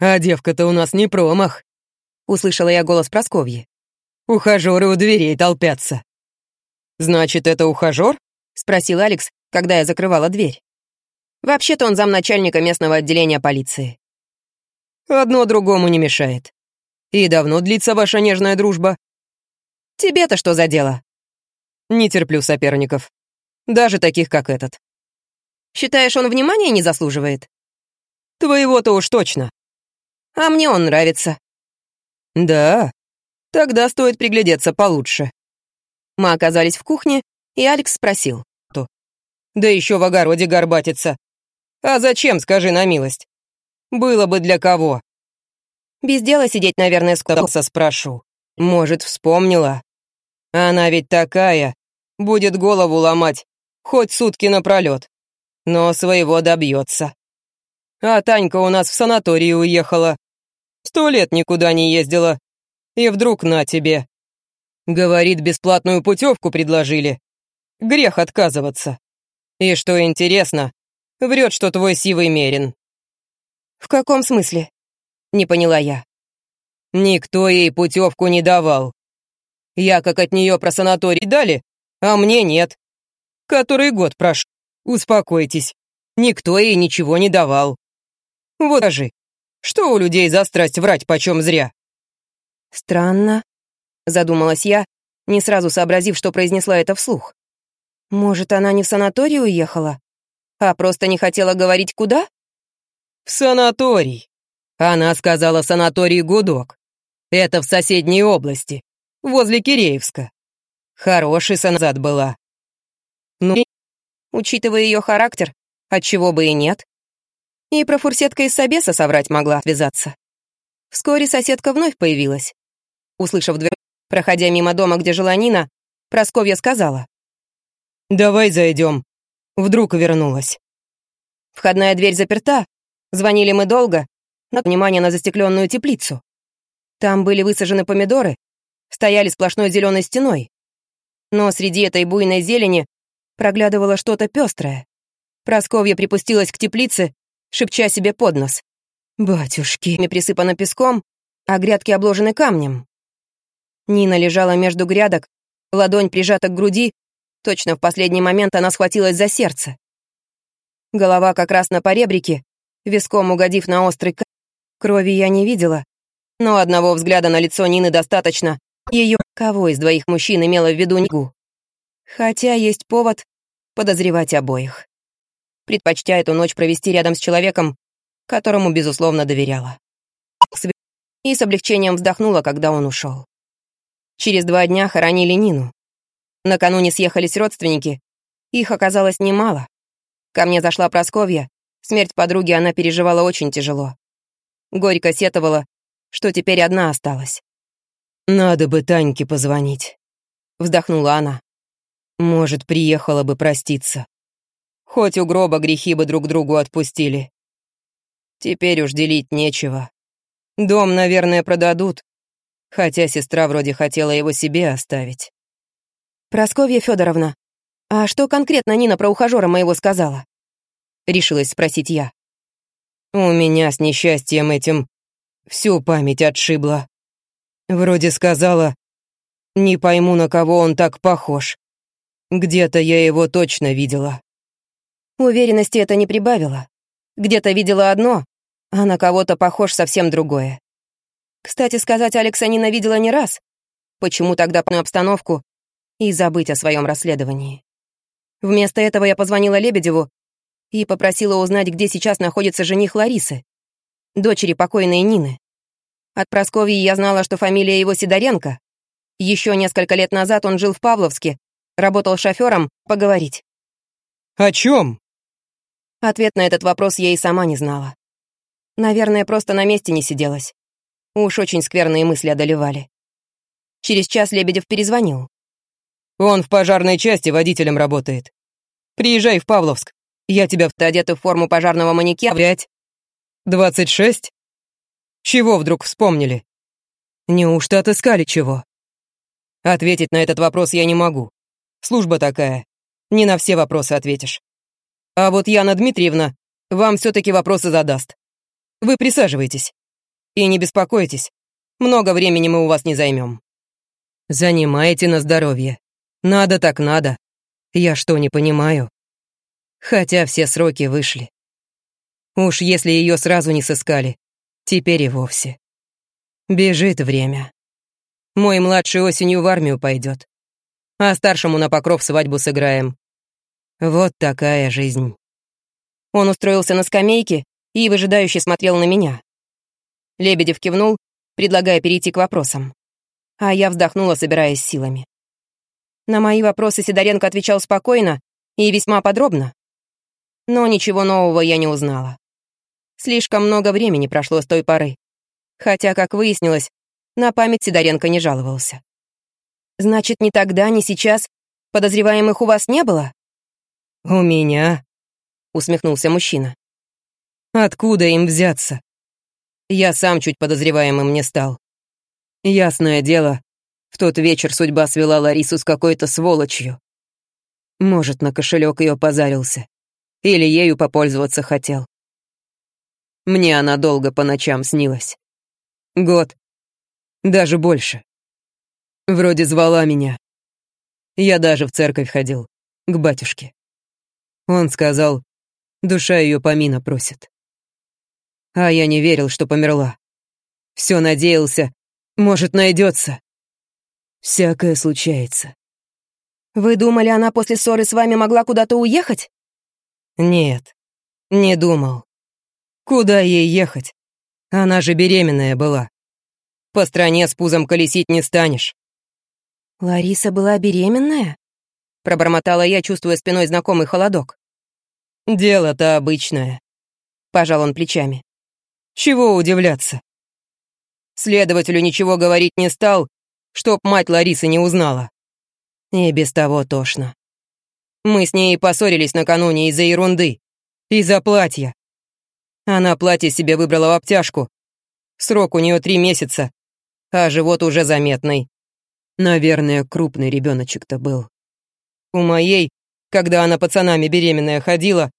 А девка-то у нас не промах. Услышала я голос Просковьи. Ухажеры у дверей толпятся. Значит, это ухажер? Спросил Алекс, когда я закрывала дверь. Вообще-то он замначальника местного отделения полиции. Одно другому не мешает. И давно длится ваша нежная дружба? Тебе-то что за дело? Не терплю соперников. Даже таких, как этот. Считаешь, он внимания не заслуживает? Твоего-то уж точно. А мне он нравится. Да? Тогда стоит приглядеться получше. Мы оказались в кухне, и Алекс спросил. Да еще в огороде горбатиться. А зачем, скажи на милость? Было бы для кого. Без дела сидеть, наверное, сколько спрошу. Может, вспомнила? Она ведь такая, будет голову ломать, хоть сутки напролет, но своего добьется. А Танька у нас в санатории уехала. Сто лет никуда не ездила. И вдруг на тебе. Говорит, бесплатную путевку предложили. Грех отказываться. И что интересно, врет, что твой сивый мерин. В каком смысле? Не поняла я. Никто ей путевку не давал. Я как от нее про санаторий дали, а мне нет. Который год прошу. Успокойтесь. Никто ей ничего не давал. Вот скажи, что у людей за страсть врать почем зря? Странно, задумалась я, не сразу сообразив, что произнесла это вслух. Может, она не в санаторий уехала, а просто не хотела говорить куда? В санаторий. Она сказала санаторий Гудок. Это в соседней области, возле Киреевска. Хороший санзад была. Ну, учитывая ее характер, отчего бы и нет. И про фурсетка из Собеса соврать могла связаться. Вскоре соседка вновь появилась. Услышав дверь, проходя мимо дома, где жила Нина, Просковья сказала. «Давай зайдем. Вдруг вернулась». Входная дверь заперта. Звонили мы долго, но внимание на застекленную теплицу. Там были высажены помидоры, стояли сплошной зеленой стеной. Но среди этой буйной зелени проглядывало что-то пестрое. Просковья припустилась к теплице, шепча себе под нос. «Батюшки!» присыпано песком, а грядки обложены камнем. Нина лежала между грядок, ладонь прижата к груди, точно в последний момент она схватилась за сердце. Голова как раз на поребрике, виском угодив на острый камень. Крови я не видела, но одного взгляда на лицо Нины достаточно. Ее кого из двоих мужчин имела в виду Нигу? Хотя есть повод подозревать обоих предпочтя эту ночь провести рядом с человеком, которому, безусловно, доверяла. И с облегчением вздохнула, когда он ушел. Через два дня хоронили Нину. Накануне съехались родственники. Их оказалось немало. Ко мне зашла Просковья. Смерть подруги она переживала очень тяжело. Горько сетовала, что теперь одна осталась. «Надо бы Таньке позвонить», — вздохнула она. «Может, приехала бы проститься». Хоть у гроба грехи бы друг другу отпустили. Теперь уж делить нечего. Дом, наверное, продадут, хотя сестра вроде хотела его себе оставить. «Просковья Федоровна, а что конкретно Нина про ухажера моего сказала?» Решилась спросить я. «У меня с несчастьем этим всю память отшибла. Вроде сказала, не пойму, на кого он так похож. Где-то я его точно видела. Уверенности это не прибавило. Где-то видела одно, а на кого-то похож совсем другое. Кстати сказать, Алекса ненавидела не раз. Почему тогда на обстановку и забыть о своем расследовании? Вместо этого я позвонила Лебедеву и попросила узнать, где сейчас находится жених Ларисы, дочери покойной Нины. От Просковьи я знала, что фамилия его Сидоренко. Еще несколько лет назад он жил в Павловске, работал шофером, поговорить. «О чем?» Ответ на этот вопрос я и сама не знала. Наверное, просто на месте не сиделась. Уж очень скверные мысли одолевали. Через час Лебедев перезвонил. «Он в пожарной части водителем работает. Приезжай в Павловск. Я тебя одетый в форму пожарного манекена. Пять. Двадцать шесть? Чего вдруг вспомнили? Неужто отыскали чего? Ответить на этот вопрос я не могу. Служба такая. Не на все вопросы ответишь. А вот Яна Дмитриевна вам все-таки вопросы задаст. Вы присаживайтесь. И не беспокойтесь, много времени мы у вас не займем. Занимаете на здоровье. Надо так надо. Я что, не понимаю? Хотя все сроки вышли. Уж если ее сразу не сыскали, теперь и вовсе. Бежит время. Мой младший осенью в армию пойдет, а старшему на покров свадьбу сыграем. Вот такая жизнь. Он устроился на скамейке и выжидающе смотрел на меня. Лебедев кивнул, предлагая перейти к вопросам. А я вздохнула, собираясь силами. На мои вопросы Сидоренко отвечал спокойно и весьма подробно. Но ничего нового я не узнала. Слишком много времени прошло с той поры. Хотя, как выяснилось, на память Сидоренко не жаловался. «Значит, ни тогда, ни сейчас подозреваемых у вас не было?» «У меня?» — усмехнулся мужчина. «Откуда им взяться? Я сам чуть подозреваемым не стал. Ясное дело, в тот вечер судьба свела Ларису с какой-то сволочью. Может, на кошелек ее позарился. Или ею попользоваться хотел. Мне она долго по ночам снилась. Год. Даже больше. Вроде звала меня. Я даже в церковь ходил, к батюшке. Он сказал, душа ее помина просит. А я не верил, что померла. Все надеялся, может, найдется. Всякое случается. Вы думали, она после ссоры с вами могла куда-то уехать? Нет, не думал. Куда ей ехать? Она же беременная была. По стране с пузом колесить не станешь. Лариса была беременная? Пробормотала я, чувствуя спиной знакомый холодок. Дело-то обычное. Пожал он плечами. Чего удивляться? Следователю ничего говорить не стал, чтоб мать Ларисы не узнала. И без того тошно. Мы с ней поссорились накануне из-за ерунды. Из-за платья. Она платье себе выбрала в обтяжку. Срок у нее три месяца, а живот уже заметный. Наверное, крупный ребеночек-то был. У моей, когда она пацанами беременная ходила,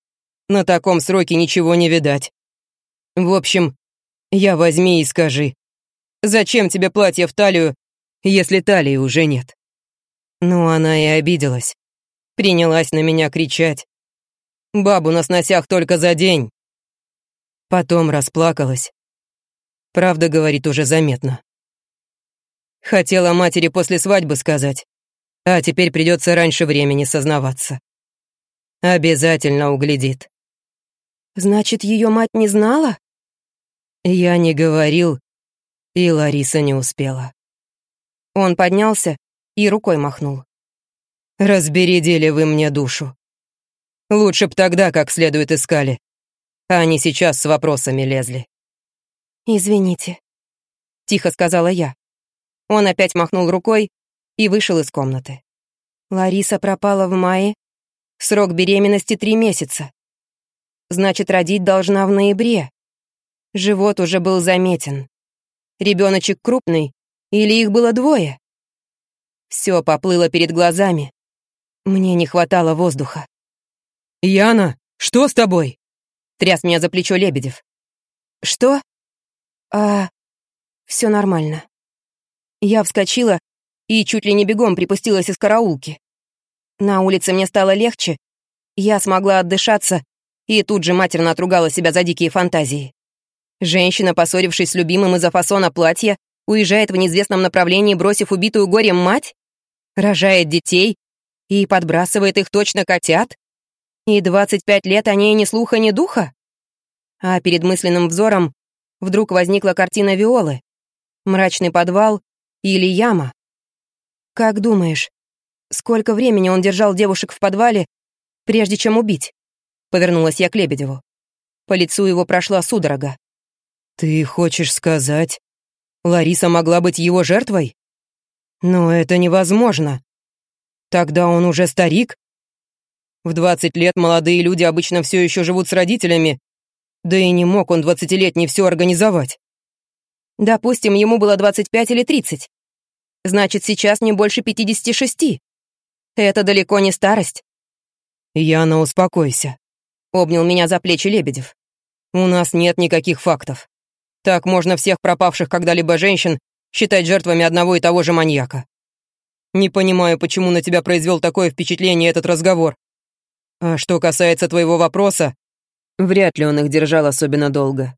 на таком сроке ничего не видать. В общем, я возьми и скажи, Зачем тебе платье в талию, если талии уже нет?» Ну, она и обиделась. Принялась на меня кричать. Бабу на сносях только за день. Потом расплакалась. Правда, говорит, уже заметно. Хотела матери после свадьбы сказать, а теперь придется раньше времени сознаваться. Обязательно углядит. Значит, ее мать не знала? Я не говорил, и Лариса не успела. Он поднялся и рукой махнул. «Разбередили вы мне душу. Лучше б тогда как следует искали, а не сейчас с вопросами лезли». «Извините», — тихо сказала я. Он опять махнул рукой и вышел из комнаты. Лариса пропала в мае. Срок беременности три месяца. Значит, родить должна в ноябре. Живот уже был заметен. Ребеночек крупный? Или их было двое? Все поплыло перед глазами. Мне не хватало воздуха. «Яна, что с тобой?» Тряс меня за плечо Лебедев. «Что?» «А... все нормально». Я вскочила и чуть ли не бегом припустилась из караулки. На улице мне стало легче, я смогла отдышаться и тут же матерно отругала себя за дикие фантазии. Женщина, поссорившись с любимым из-за фасона платья, уезжает в неизвестном направлении, бросив убитую горем мать? Рожает детей и подбрасывает их точно котят? И 25 лет о ней ни слуха, ни духа? А перед мысленным взором вдруг возникла картина Виолы. Мрачный подвал или яма. Как думаешь, сколько времени он держал девушек в подвале, прежде чем убить? Повернулась я к Лебедеву. По лицу его прошла судорога. «Ты хочешь сказать, Лариса могла быть его жертвой? Но это невозможно. Тогда он уже старик? В 20 лет молодые люди обычно все еще живут с родителями, да и не мог он двадцатилетний все организовать. Допустим, ему было 25 или 30. Значит, сейчас не больше 56. Это далеко не старость. Яна, успокойся. Обнял меня за плечи Лебедев. У нас нет никаких фактов. Так можно всех пропавших когда-либо женщин считать жертвами одного и того же маньяка. Не понимаю, почему на тебя произвел такое впечатление этот разговор. А что касается твоего вопроса, вряд ли он их держал особенно долго.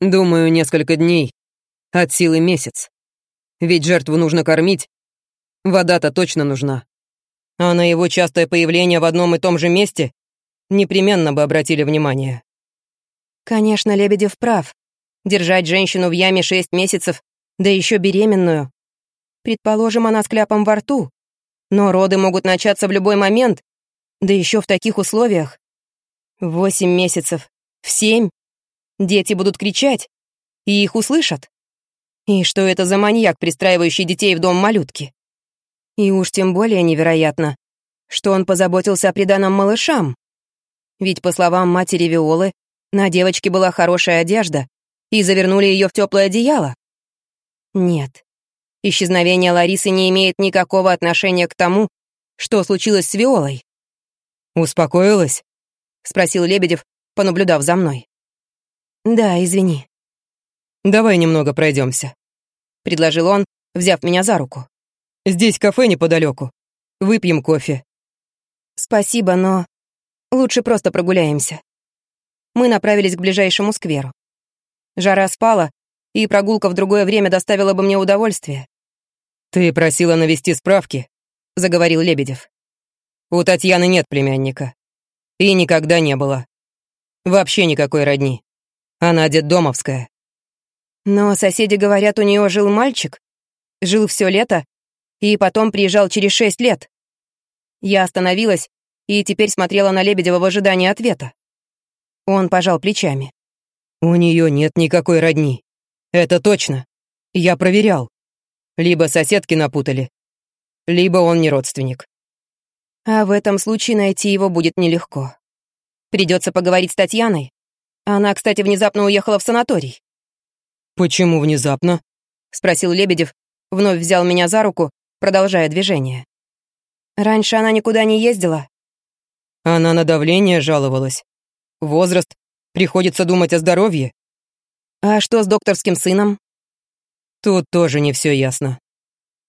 Думаю, несколько дней, от силы месяц. Ведь жертву нужно кормить, вода-то точно нужна. А на его частое появление в одном и том же месте непременно бы обратили внимание. Конечно, Лебедев прав. Держать женщину в яме шесть месяцев, да еще беременную. Предположим, она с кляпом во рту. Но роды могут начаться в любой момент, да еще в таких условиях. Восемь месяцев. В семь. Дети будут кричать, и их услышат. И что это за маньяк, пристраивающий детей в дом малютки? И уж тем более невероятно, что он позаботился о приданом малышам. Ведь, по словам матери Виолы, на девочке была хорошая одежда, и завернули ее в теплое одеяло. Нет, исчезновение Ларисы не имеет никакого отношения к тому, что случилось с Виолой. «Успокоилась?» — спросил Лебедев, понаблюдав за мной. «Да, извини». «Давай немного пройдемся», — предложил он, взяв меня за руку. «Здесь кафе неподалеку. Выпьем кофе». «Спасибо, но лучше просто прогуляемся». Мы направились к ближайшему скверу. Жара спала, и прогулка в другое время доставила бы мне удовольствие. «Ты просила навести справки», — заговорил Лебедев. «У Татьяны нет племянника. И никогда не было. Вообще никакой родни. Она детдомовская». «Но соседи говорят, у нее жил мальчик. Жил все лето, и потом приезжал через шесть лет». Я остановилась и теперь смотрела на Лебедева в ожидании ответа. Он пожал плечами. «У нее нет никакой родни. Это точно. Я проверял. Либо соседки напутали, либо он не родственник. А в этом случае найти его будет нелегко. Придется поговорить с Татьяной. Она, кстати, внезапно уехала в санаторий. «Почему внезапно?» — спросил Лебедев, вновь взял меня за руку, продолжая движение. Раньше она никуда не ездила. Она на давление жаловалась. Возраст, приходится думать о здоровье. А что с докторским сыном? Тут тоже не все ясно.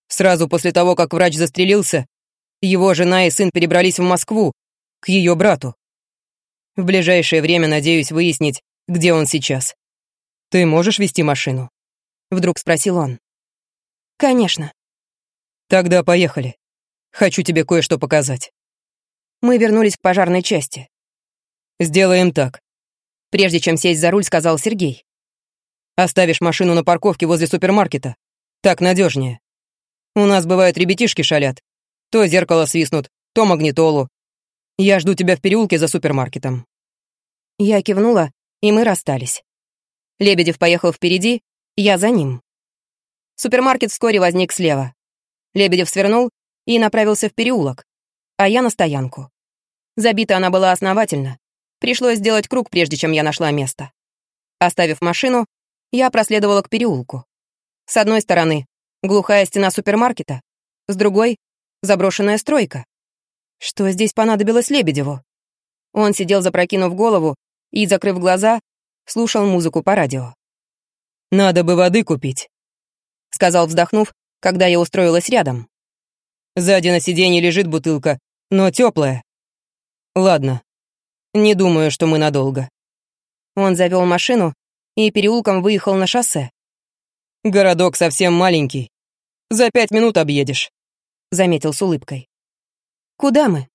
Сразу после того, как врач застрелился, его жена и сын перебрались в Москву, к ее брату. В ближайшее время надеюсь выяснить, где он сейчас. Ты можешь вести машину? Вдруг спросил он. Конечно. Тогда поехали. Хочу тебе кое-что показать. Мы вернулись к пожарной части. Сделаем так. Прежде чем сесть за руль, сказал Сергей. Оставишь машину на парковке возле супермаркета. Так надежнее. У нас бывают ребятишки шалят. То зеркало свистнут, то магнитолу. Я жду тебя в переулке за супермаркетом». Я кивнула, и мы расстались. Лебедев поехал впереди, я за ним. Супермаркет вскоре возник слева. Лебедев свернул и направился в переулок, а я на стоянку. Забита она была основательно. Пришлось сделать круг, прежде чем я нашла место. Оставив машину, я проследовала к переулку. С одной стороны — глухая стена супермаркета, с другой — заброшенная стройка. Что здесь понадобилось Лебедеву? Он сидел, запрокинув голову, и, закрыв глаза, слушал музыку по радио. «Надо бы воды купить», — сказал, вздохнув, когда я устроилась рядом. Сзади на сиденье лежит бутылка, но теплая. Ладно, не думаю, что мы надолго. Он завел машину и переулком выехал на шоссе. «Городок совсем маленький. За пять минут объедешь», — заметил с улыбкой. «Куда мы?»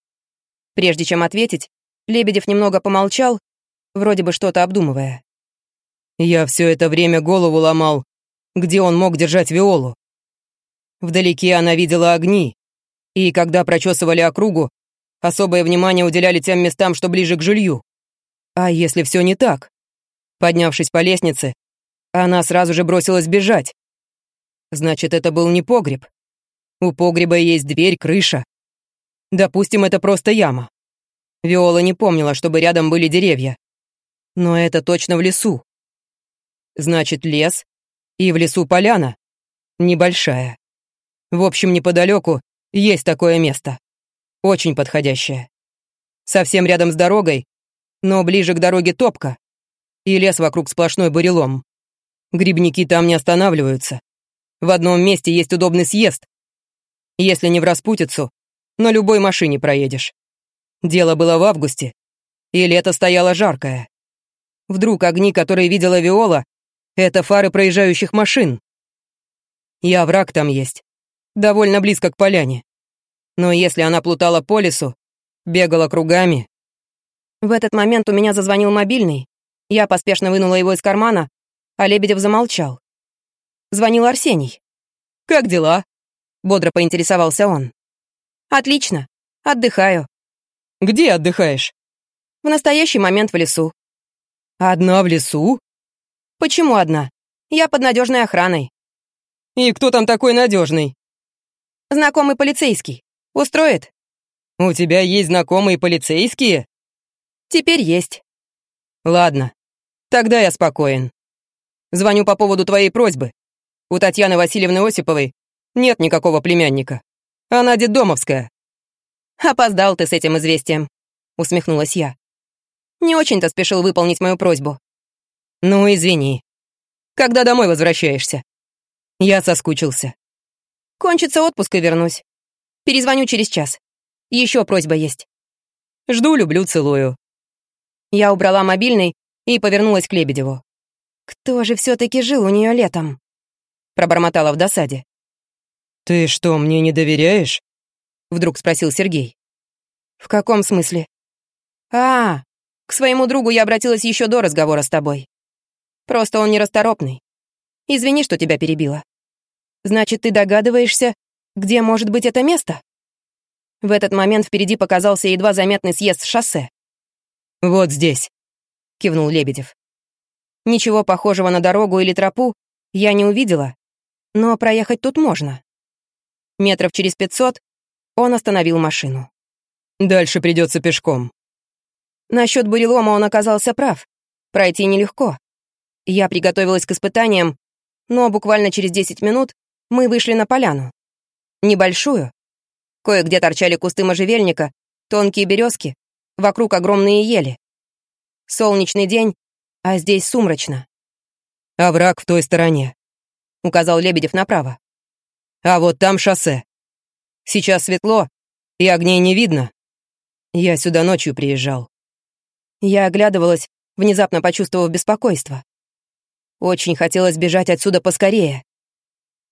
Прежде чем ответить, Лебедев немного помолчал, вроде бы что-то обдумывая. «Я все это время голову ломал, где он мог держать Виолу. Вдалеке она видела огни, и когда прочесывали округу, особое внимание уделяли тем местам, что ближе к жилью. А если все не так? Поднявшись по лестнице, она сразу же бросилась бежать. Значит, это был не погреб. У погреба есть дверь, крыша. Допустим, это просто яма. Виола не помнила, чтобы рядом были деревья. Но это точно в лесу. Значит, лес, и в лесу поляна. Небольшая. В общем, неподалеку есть такое место. Очень подходящее. Совсем рядом с дорогой, но ближе к дороге топка и лес вокруг сплошной бурелом. Грибники там не останавливаются. В одном месте есть удобный съезд. Если не в распутицу, на любой машине проедешь. Дело было в августе, и лето стояло жаркое. Вдруг огни, которые видела Виола, это фары проезжающих машин. И овраг там есть, довольно близко к поляне. Но если она плутала по лесу, бегала кругами... В этот момент у меня зазвонил мобильный. Я поспешно вынула его из кармана, а Лебедев замолчал. Звонил Арсений. «Как дела?» — бодро поинтересовался он. «Отлично. Отдыхаю». «Где отдыхаешь?» «В настоящий момент в лесу». «Одна в лесу?» «Почему одна? Я под надежной охраной». «И кто там такой надежный? «Знакомый полицейский. Устроит?» «У тебя есть знакомые полицейские?» «Теперь есть». «Ладно, тогда я спокоен. Звоню по поводу твоей просьбы. У Татьяны Васильевны Осиповой нет никакого племянника. Она детдомовская». «Опоздал ты с этим известием», — усмехнулась я. «Не очень-то спешил выполнить мою просьбу». «Ну, извини. Когда домой возвращаешься?» Я соскучился. «Кончится отпуск и вернусь. Перезвоню через час. Еще просьба есть». «Жду, люблю, целую». Я убрала мобильный и повернулась к Лебедеву. «Кто же все таки жил у нее летом?» Пробормотала в досаде. «Ты что, мне не доверяешь?» Вдруг спросил Сергей. «В каком смысле?» «А, к своему другу я обратилась еще до разговора с тобой. Просто он нерасторопный. Извини, что тебя перебила. Значит, ты догадываешься, где может быть это место?» В этот момент впереди показался едва заметный съезд с шоссе. «Вот здесь», — кивнул Лебедев. Ничего похожего на дорогу или тропу я не увидела, но проехать тут можно. Метров через пятьсот он остановил машину. «Дальше придется пешком». Насчет бурелома он оказался прав. Пройти нелегко. Я приготовилась к испытаниям, но буквально через 10 минут мы вышли на поляну. Небольшую. Кое-где торчали кусты можжевельника, тонкие березки, вокруг огромные ели. Солнечный день, а здесь сумрачно. «Овраг «А в той стороне», — указал Лебедев направо. «А вот там шоссе. Сейчас светло, и огней не видно. Я сюда ночью приезжал». Я оглядывалась, внезапно почувствовав беспокойство. Очень хотелось бежать отсюда поскорее.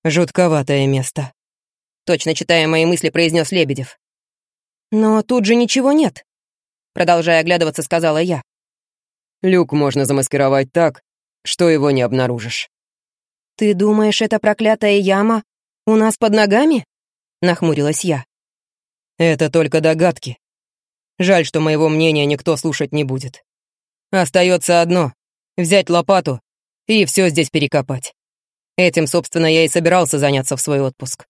Жутковатое место. Точно читая мои мысли, произнес Лебедев. Но тут же ничего нет. Продолжая оглядываться, сказала я. Люк можно замаскировать так, что его не обнаружишь. «Ты думаешь, эта проклятая яма у нас под ногами?» — нахмурилась я. «Это только догадки. Жаль, что моего мнения никто слушать не будет. Остается одно — взять лопату и все здесь перекопать. Этим, собственно, я и собирался заняться в свой отпуск».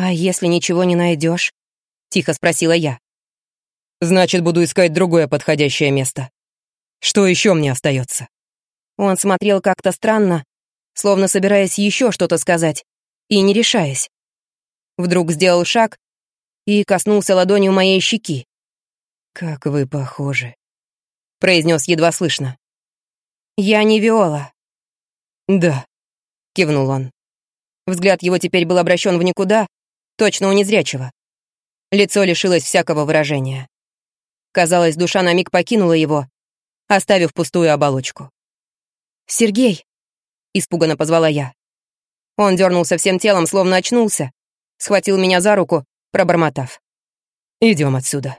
«А если ничего не найдешь? тихо спросила я. «Значит, буду искать другое подходящее место. Что еще мне остается? Он смотрел как-то странно, словно собираясь еще что-то сказать, и не решаясь. Вдруг сделал шаг и коснулся ладонью моей щеки. «Как вы похожи», — произнес едва слышно. «Я не Виола». «Да», — кивнул он. Взгляд его теперь был обращен в никуда, точно у незрячего. Лицо лишилось всякого выражения. Казалось, душа на миг покинула его, оставив пустую оболочку. «Сергей!» — испуганно позвала я. Он дернулся всем телом, словно очнулся, схватил меня за руку, пробормотав. «Идем отсюда».